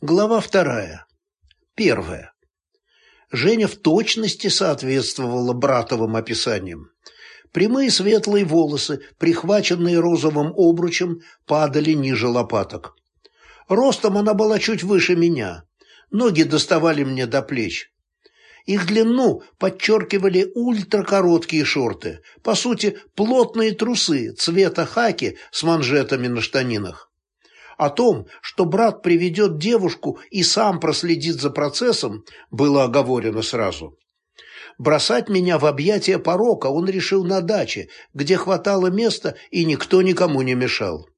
Глава вторая. Первая. Женя в точности соответствовала братовым описаниям. Прямые светлые волосы, прихваченные розовым обручем, падали ниже лопаток. Ростом она была чуть выше меня. Ноги доставали мне до плеч. Их длину подчеркивали ультракороткие шорты, по сути, плотные трусы цвета хаки с манжетами на штанинах. О том, что брат приведет девушку и сам проследит за процессом, было оговорено сразу. Бросать меня в объятия порока он решил на даче, где хватало места и никто никому не мешал.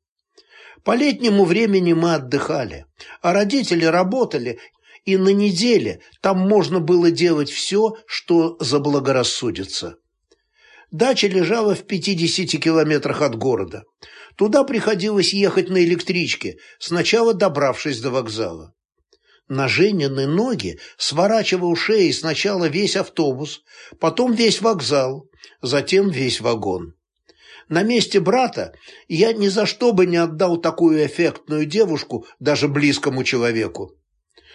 По летнему времени мы отдыхали, а родители работали, и на неделе там можно было делать все, что заблагорассудится. Дача лежала в 50 километрах от города. Туда приходилось ехать на электричке, сначала добравшись до вокзала. На Женины ноги сворачивал шеей сначала весь автобус, потом весь вокзал, затем весь вагон. На месте брата я ни за что бы не отдал такую эффектную девушку даже близкому человеку.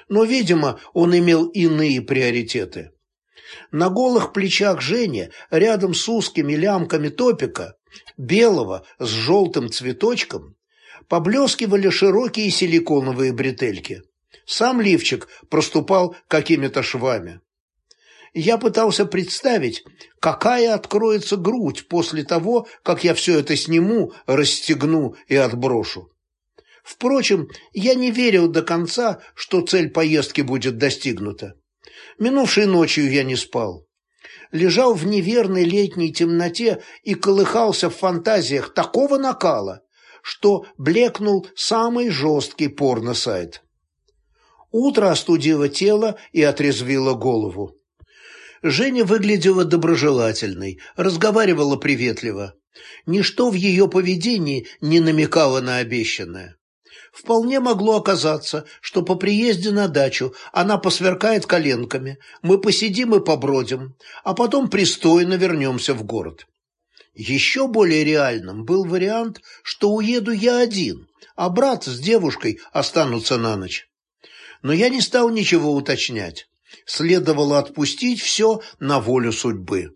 Но, видимо, он имел иные приоритеты. На голых плечах Жени, рядом с узкими лямками топика, белого с желтым цветочком, поблескивали широкие силиконовые бретельки. Сам лифчик проступал какими-то швами. Я пытался представить, какая откроется грудь после того, как я все это сниму, расстегну и отброшу. Впрочем, я не верил до конца, что цель поездки будет достигнута. Минувшей ночью я не спал. Лежал в неверной летней темноте и колыхался в фантазиях такого накала, что блекнул самый жесткий порно-сайт. Утро остудило тело и отрезвило голову. Женя выглядела доброжелательной, разговаривала приветливо. Ничто в ее поведении не намекало на обещанное. Вполне могло оказаться, что по приезде на дачу она посверкает коленками, мы посидим и побродим, а потом пристойно вернемся в город. Еще более реальным был вариант, что уеду я один, а брат с девушкой останутся на ночь. Но я не стал ничего уточнять. Следовало отпустить все на волю судьбы.